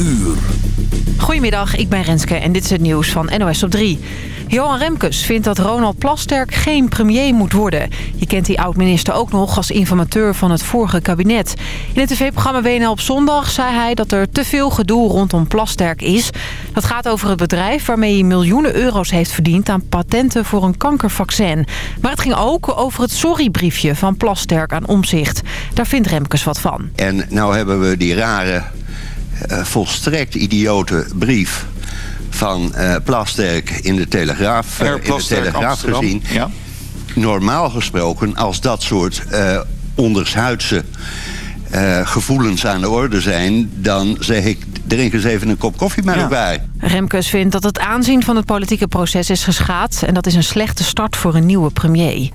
uur. Goedemiddag, ik ben Renske en dit is het nieuws van NOS op 3. Johan Remkes vindt dat Ronald Plasterk geen premier moet worden. Je kent die oud-minister ook nog als informateur van het vorige kabinet. In het tv-programma WNL op zondag zei hij dat er te veel gedoe rondom Plasterk is. Dat gaat over het bedrijf waarmee hij miljoenen euro's heeft verdiend... aan patenten voor een kankervaccin. Maar het ging ook over het sorrybriefje van Plasterk aan Omzicht. Daar vindt Remkes wat van. En nou hebben we die rare, volstrekt idiote brief van uh, Plasterk in de Telegraaf, uh, in de telegraaf gezien. Ja. Normaal gesproken, als dat soort uh, ondershuidse gevoelens aan de orde zijn... dan zeg ik, drink eens even een kop koffie met ja. bij. Remkes vindt dat het aanzien van het politieke proces is geschaad... en dat is een slechte start voor een nieuwe premier.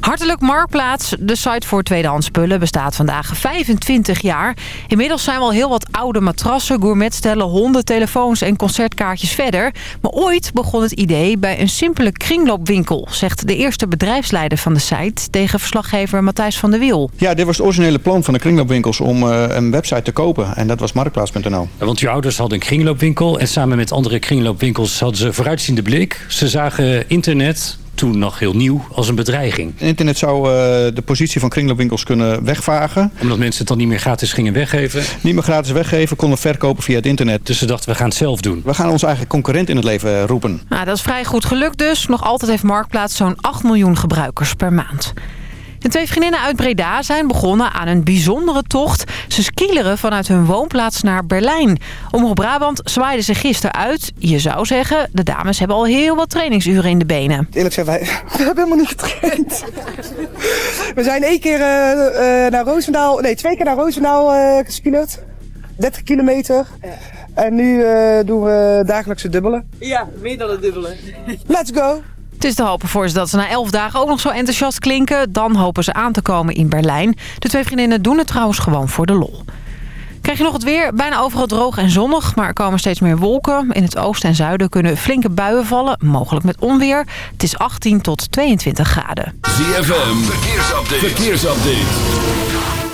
Hartelijk Marktplaats, de site voor tweedehands spullen, bestaat vandaag 25 jaar. Inmiddels zijn wel heel wat oude matrassen, gourmetstellen, honden, telefoons en concertkaartjes verder. Maar ooit begon het idee bij een simpele kringloopwinkel, zegt de eerste bedrijfsleider van de site tegen verslaggever Matthijs van der Wiel. Ja, dit was het originele plan van de kringloopwinkels om uh, een website te kopen en dat was marktplaats.nl. Want je ouders hadden een kringloopwinkel en samen met andere kringloopwinkels hadden ze vooruitziende blik. Ze zagen internet toen nog heel nieuw als een bedreiging. Internet zou uh, de positie van kringloopwinkels kunnen wegvagen. Omdat mensen het dan niet meer gratis gingen weggeven? Niet meer gratis weggeven, konden verkopen via het internet. Dus ze dachten, we gaan het zelf doen. We gaan ons eigen concurrent in het leven roepen. Nou, dat is vrij goed gelukt dus. Nog altijd heeft Marktplaats zo'n 8 miljoen gebruikers per maand. De twee vriendinnen uit Breda zijn begonnen aan een bijzondere tocht. Ze skileren vanuit hun woonplaats naar Berlijn. Omroep Brabant zwaaide ze gisteren uit. Je zou zeggen, de dames hebben al heel wat trainingsuren in de benen. Eerlijk gezegd, wij we hebben helemaal niet getraind. We zijn één keer uh, uh, naar Roosendaal, nee twee keer naar Roosendaal uh, geskilerd. 30 kilometer. En nu doen we dagelijkse dubbelen. Ja, meer dan het dubbele. Let's go! Het is te hopen voor ze dat ze na elf dagen ook nog zo enthousiast klinken. Dan hopen ze aan te komen in Berlijn. De twee vriendinnen doen het trouwens gewoon voor de lol. Krijg je nog het weer? Bijna overal droog en zonnig, maar er komen steeds meer wolken. In het oosten en zuiden kunnen flinke buien vallen, mogelijk met onweer. Het is 18 tot 22 graden. ZFM, verkeersupdate. verkeersupdate.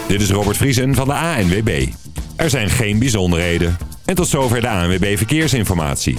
Dit is Robert Vriesen van de ANWB. Er zijn geen bijzonderheden. En tot zover de ANWB Verkeersinformatie.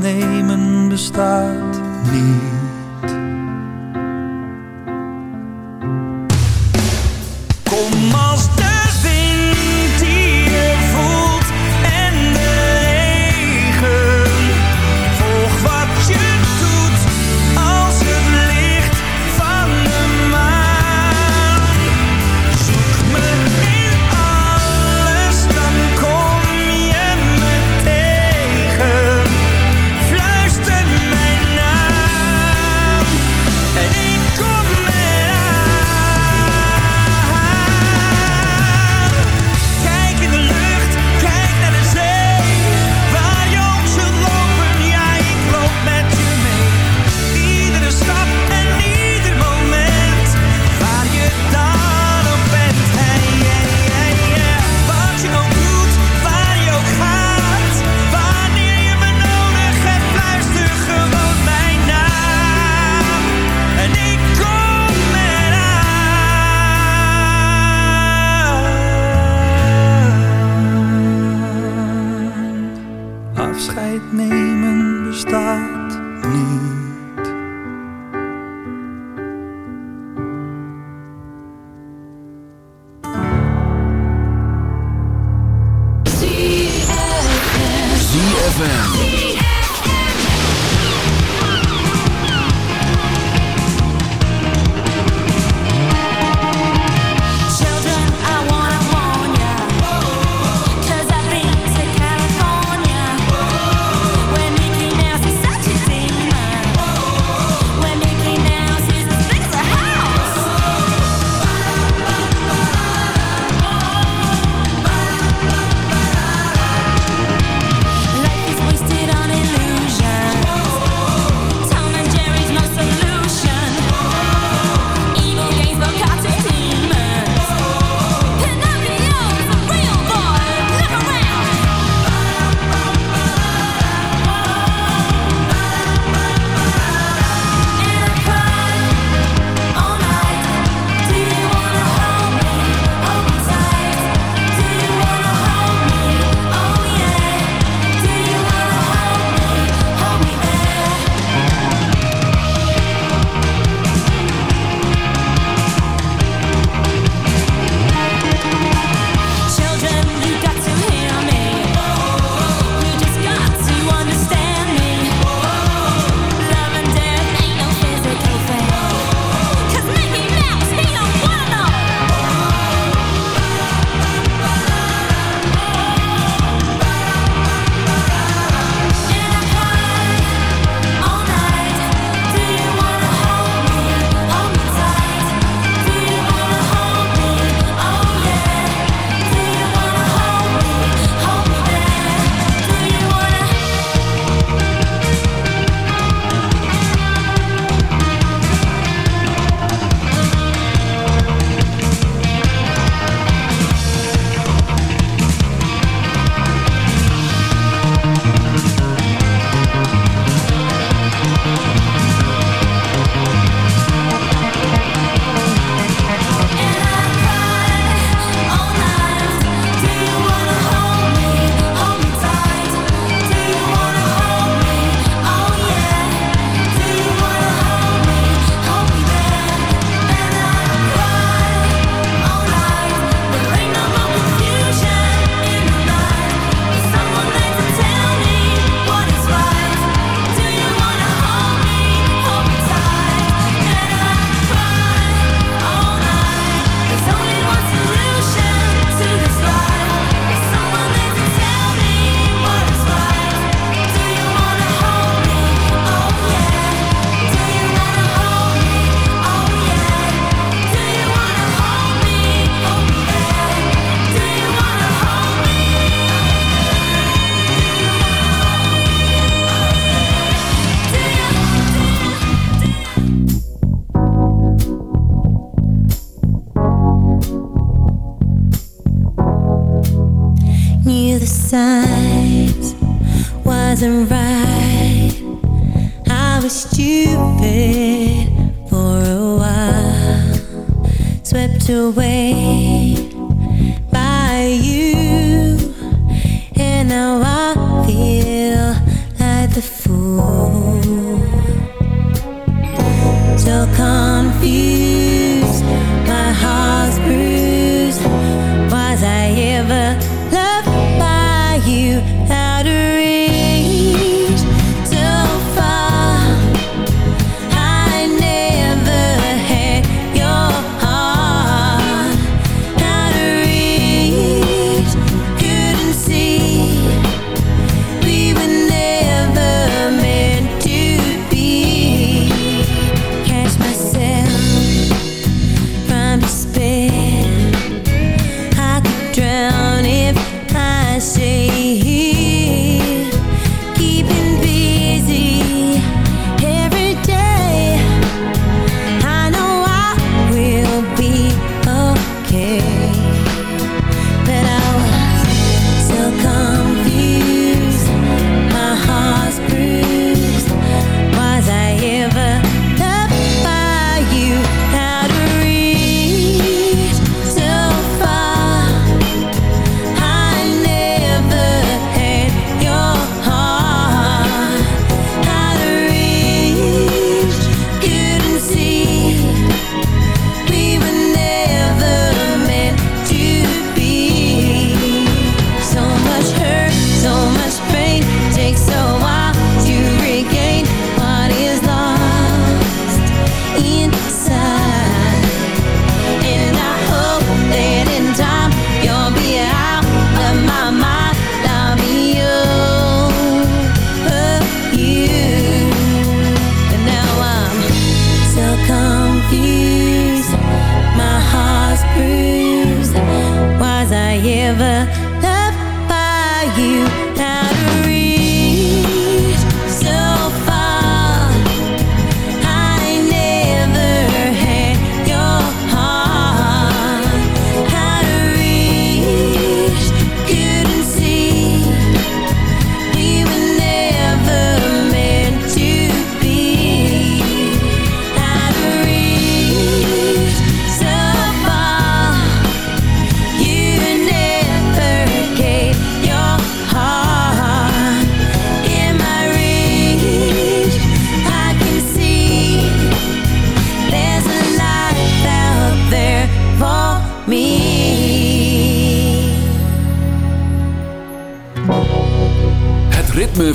Nemen bestaat niet.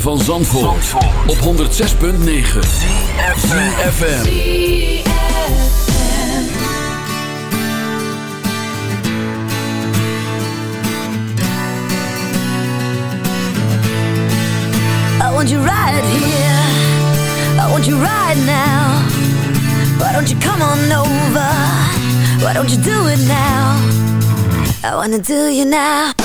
Op 106.9 FM. I want you right here. I want you right now. Why don't you come on over? Why don't you do it now? I wanna do you now.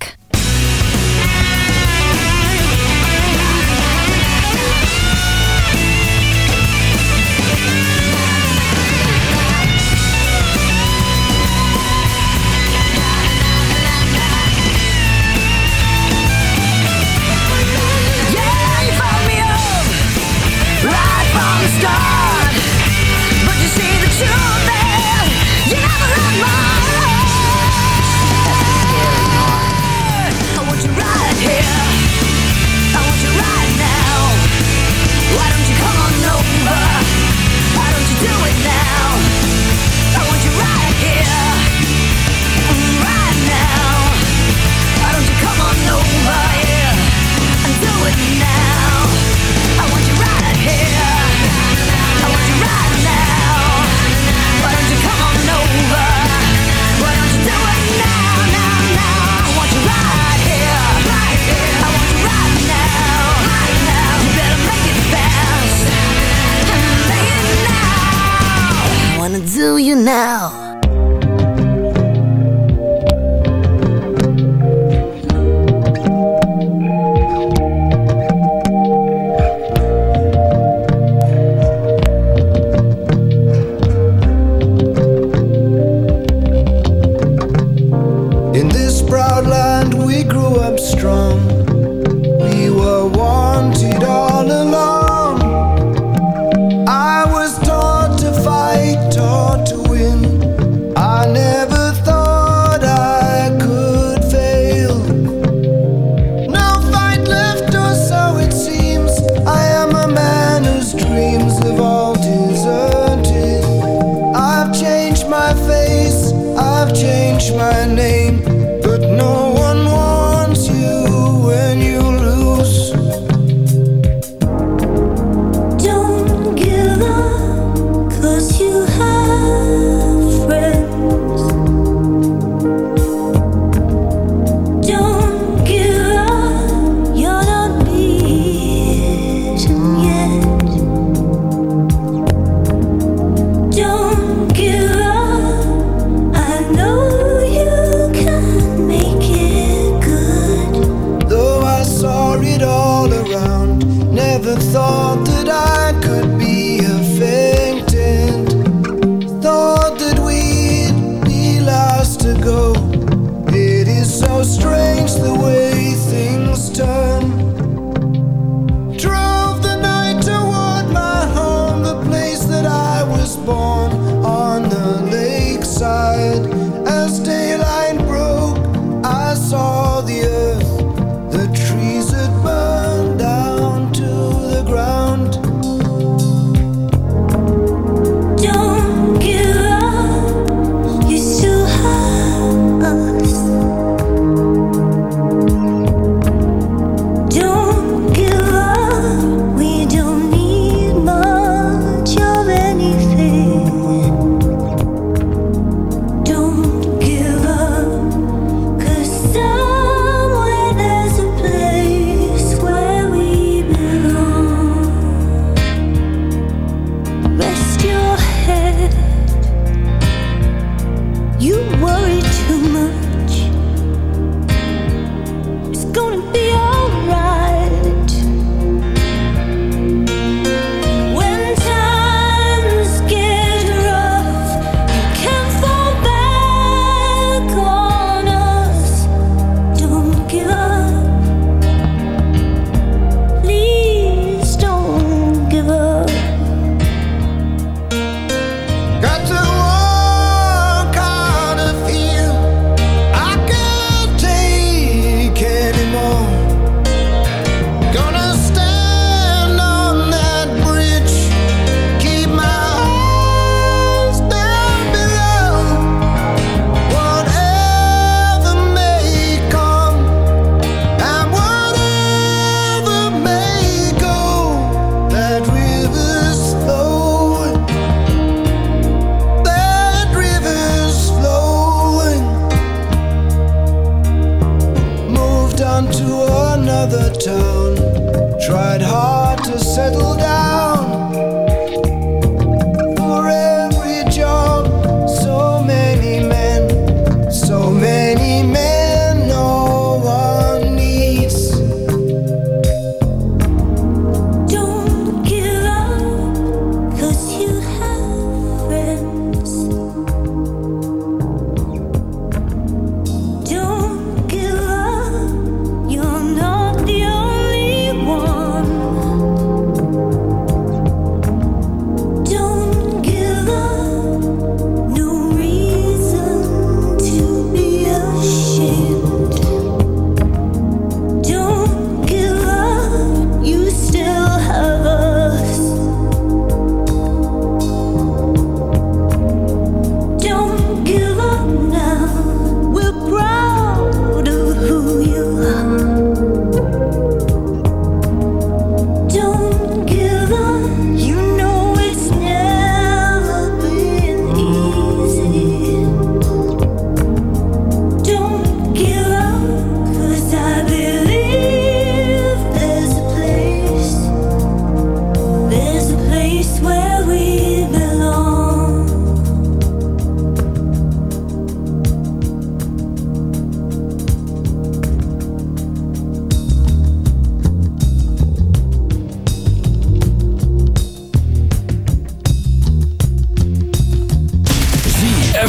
never thought that I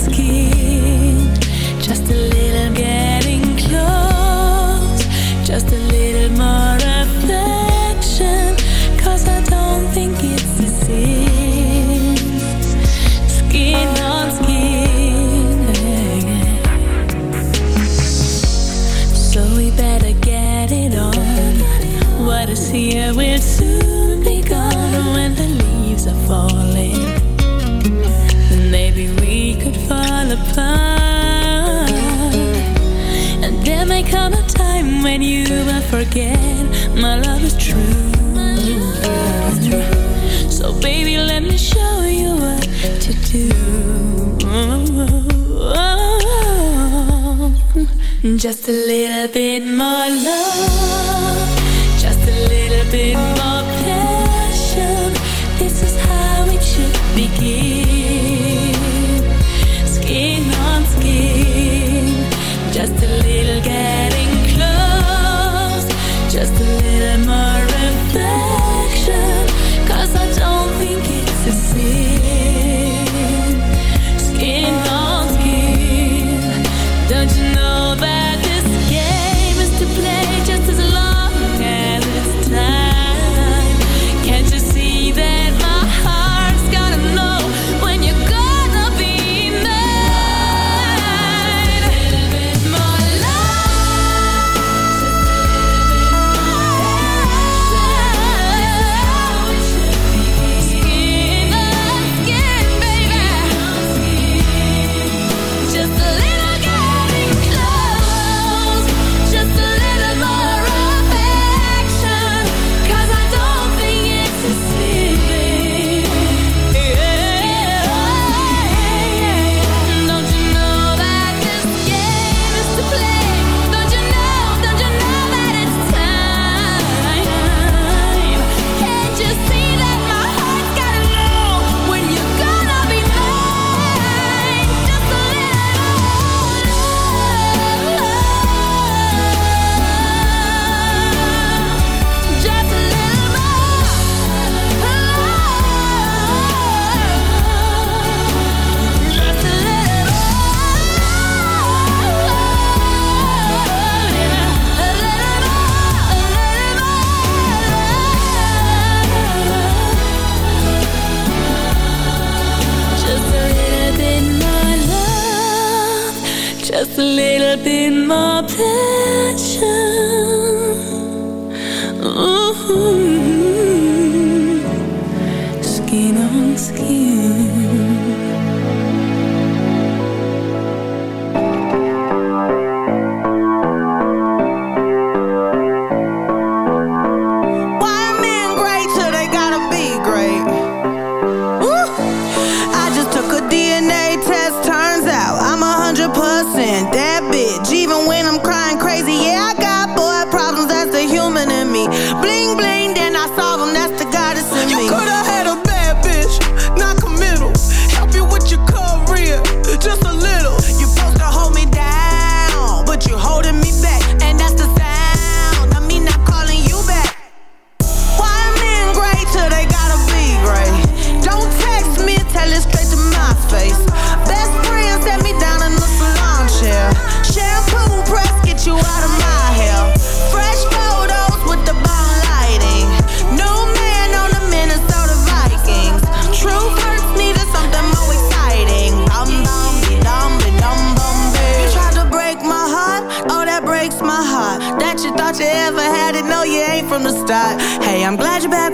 skin. Just a little getting close, just a little more. Cause I don't think it's the same. When you will forget my love is true. So baby, let me show you what to do. Just a little bit more love, just a little bit more little bit more passion.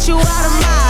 Get you out of my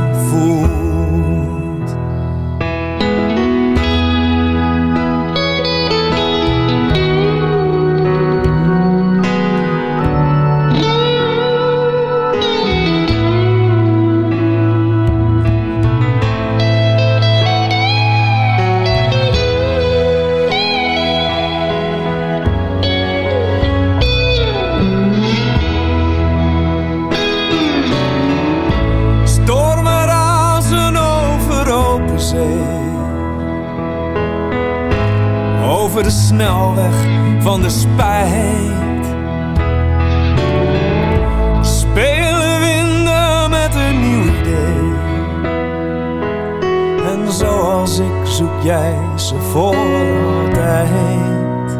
voor altijd.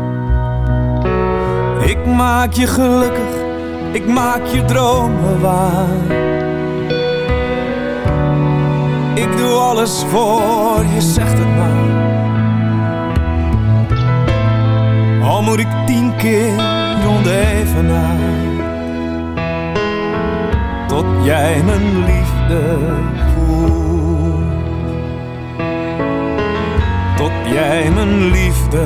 Ik maak je gelukkig, ik maak je dromen waar. Ik doe alles voor je, zegt het maar. Al moet ik tien keer rond even naar. Tot jij mijn liefde jij mijn liefde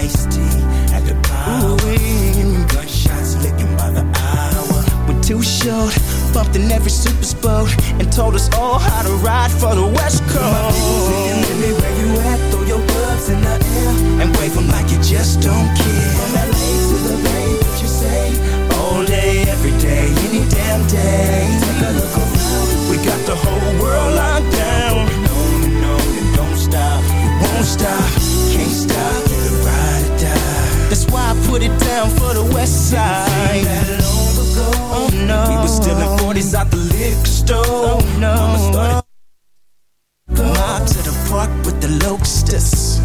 Remember Ice T at the power. Gunshots licking by the hour. When Too Short bumped in every super boat and told us all how to ride for the West Coast. My singing, "Let me where you at? Throw your gloves in the air and wave 'em like you just don't care. From LA to the Bay, what you say? All day, every day, any damn day. Take a look around, we got the whole world locked down. And on and don't stop, won't stop, can't stop, put it down for the West Side. Oh no, we was stealing 40s out the liquor store. Oh no, Mama started Mob to the park with the locusts.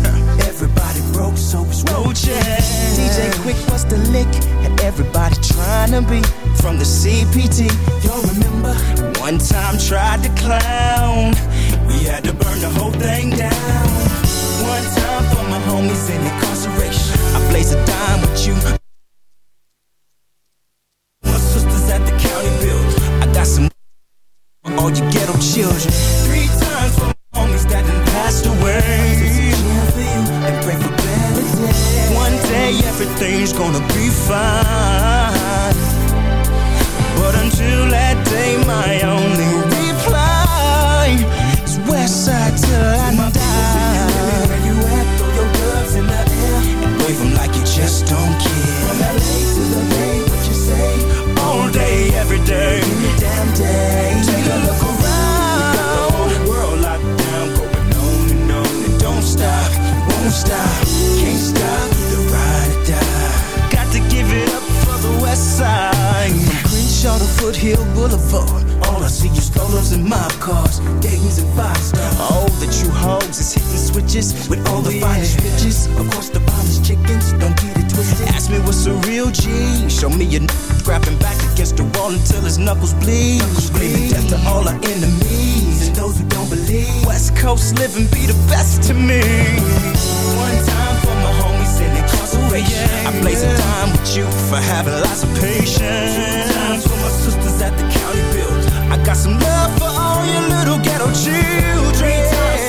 Everybody broke, so was roaches. DJ Quik was the lick, and everybody trying to be from the CPT. Y'all remember? One time tried to clown. We had to burn the whole thing down. One time for my homies in incarceration. I blaze a dime with you. My sisters at the county build. I got some all you ghetto children. Three times for homies that done passed away. And pray for better days. One day everything's gonna be fine. Show me a n- grabbing back against the wall until his knuckles bleed. Screaming death to all our enemies and those who don't believe. West Coast living be the best to me. One time for my homies in incarceration. I blaze a time with you for having lots of patience. Two times for my sisters at the county build. I got some love for all your little ghetto children. Three times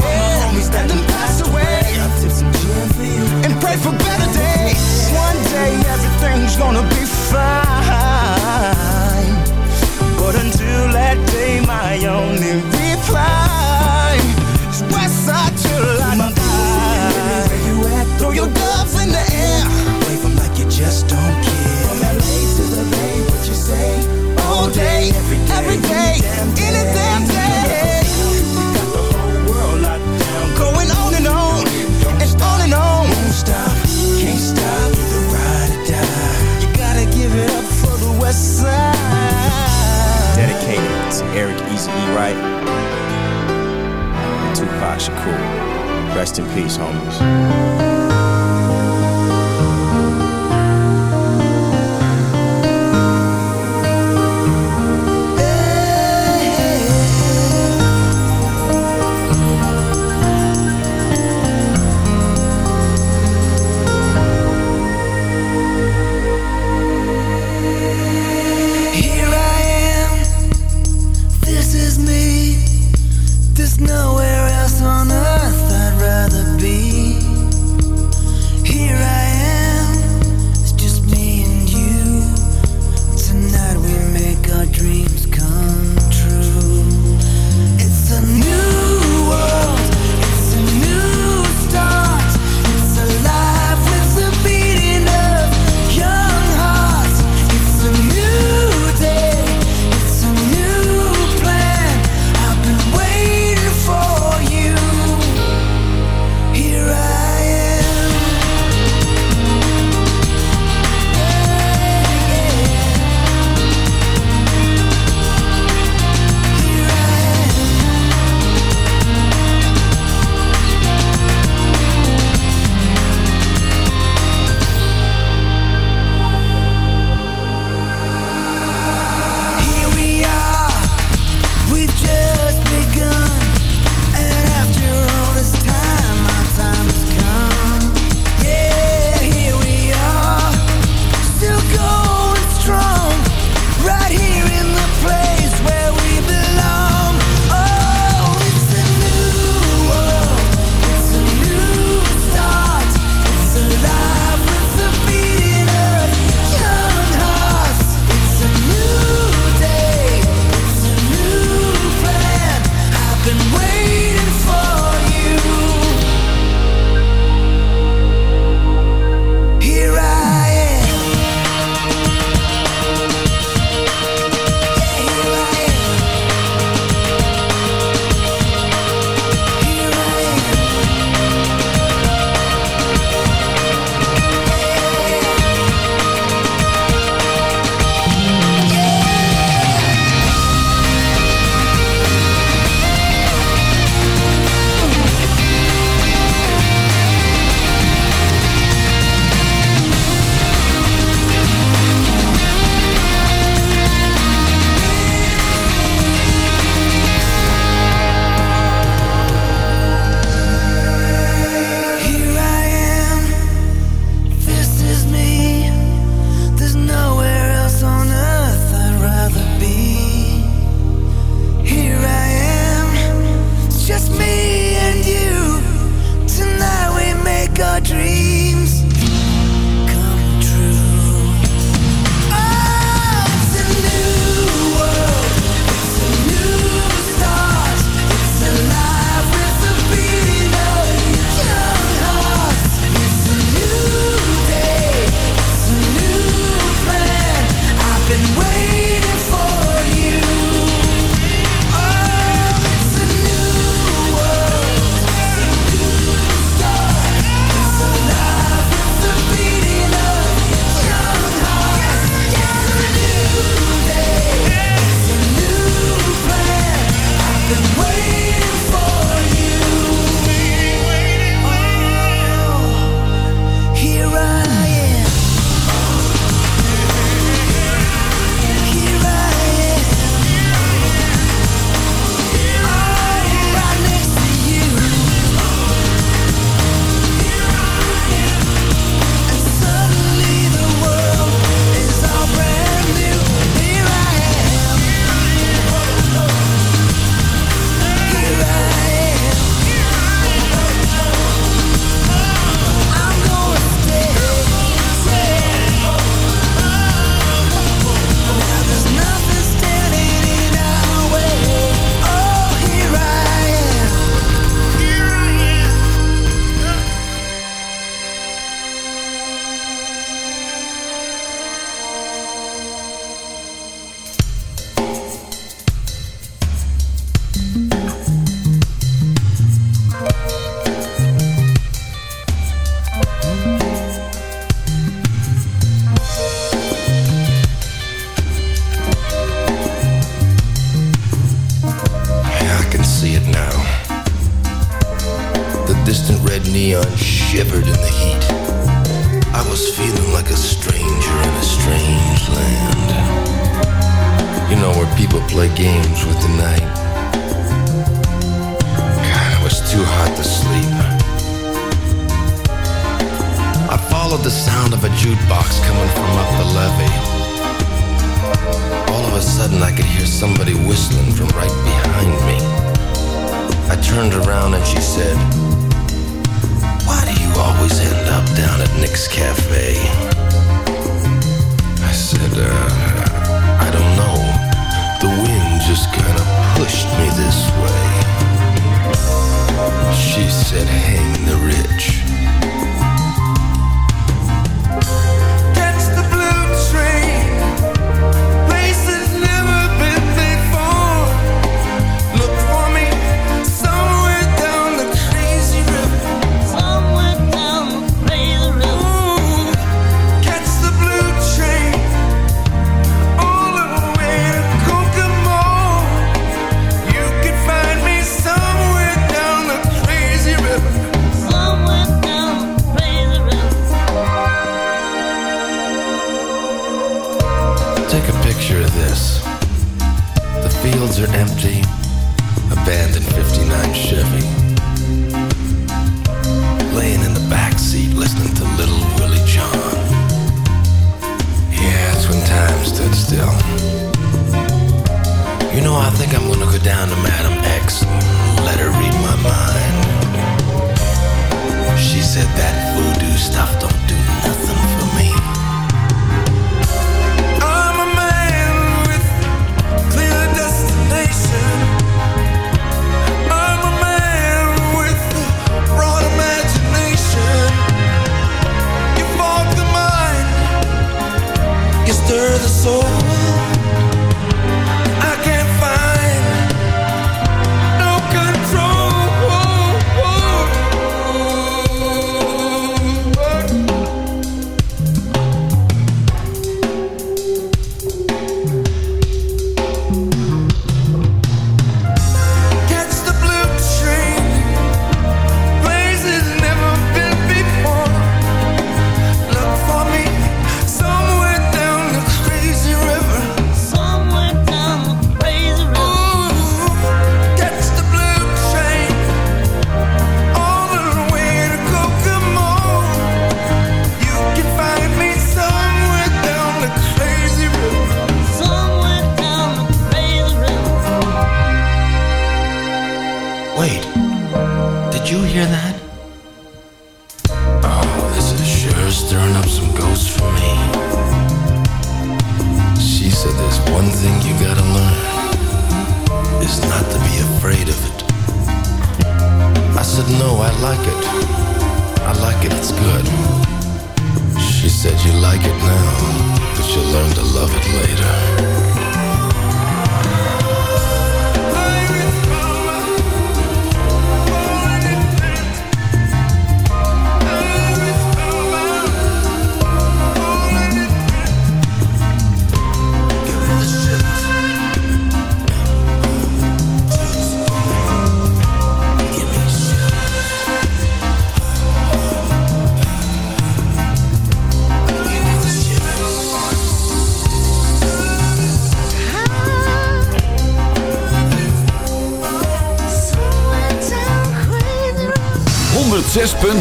days that done pass away. I tip some gin for you. And pray for better days. One day everything's gonna be fine. But until that day, my only reply is west side till I die. Throw your gloves in the air. Wave 'em like you just don't care. From LA to the Bay, what you say? All day, every day, every day Eric Easy E. Wright Tupac Shakur. Rest in peace, homies.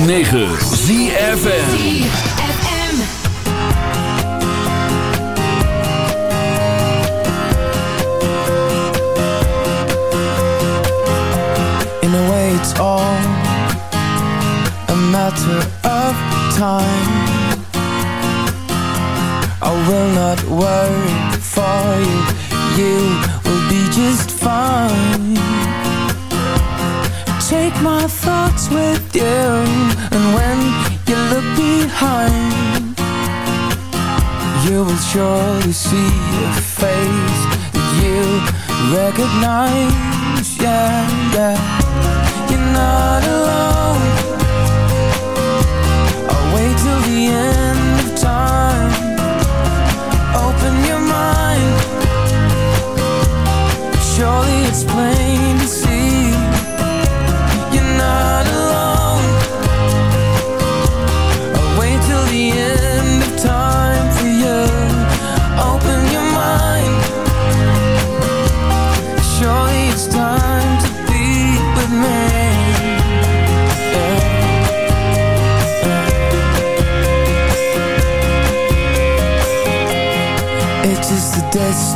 9.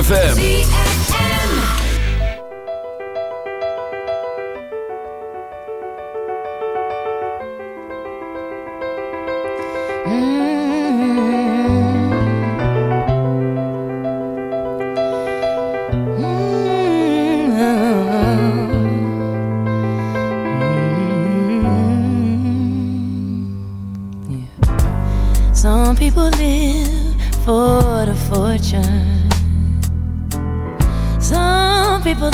ZFM. Mm-hmm. Mm-hmm. Mm-hmm. Some people live for the fortune.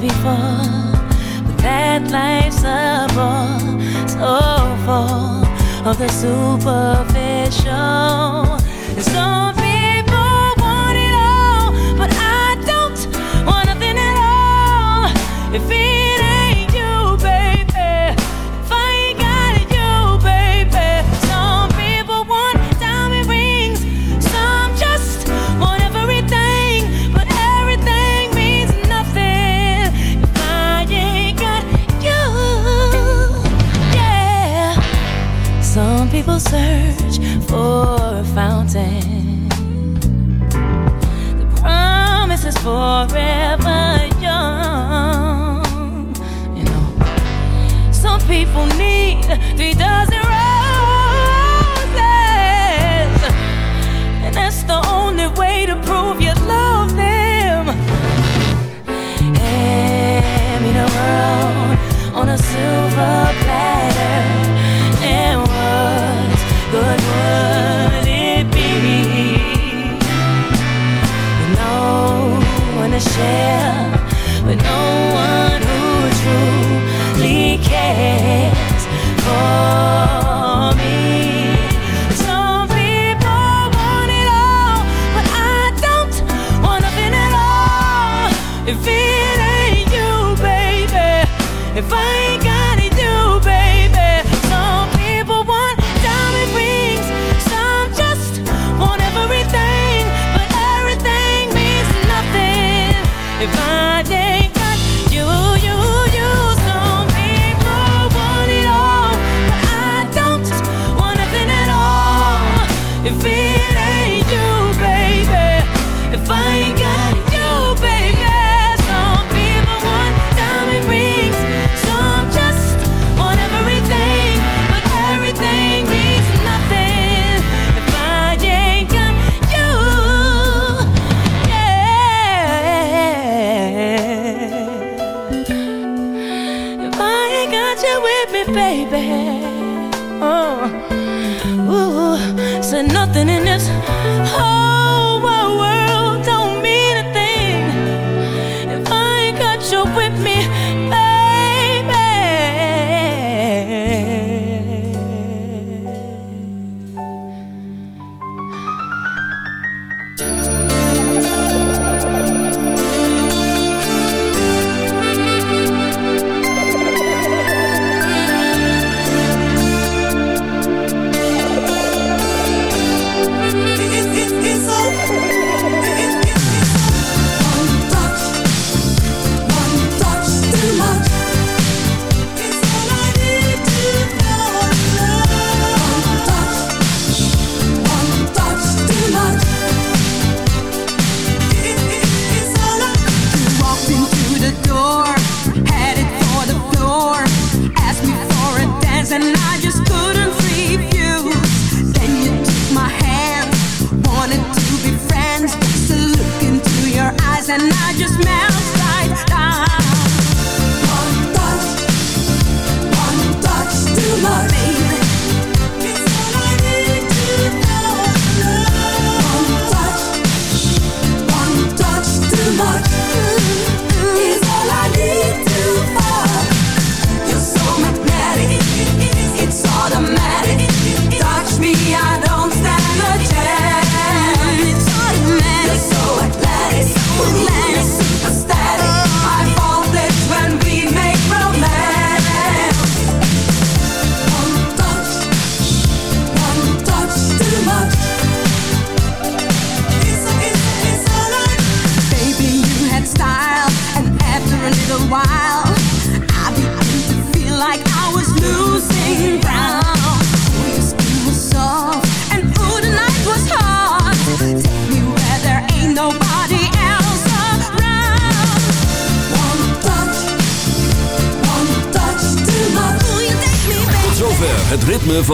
before. But that life's a bore, so full of the superficial.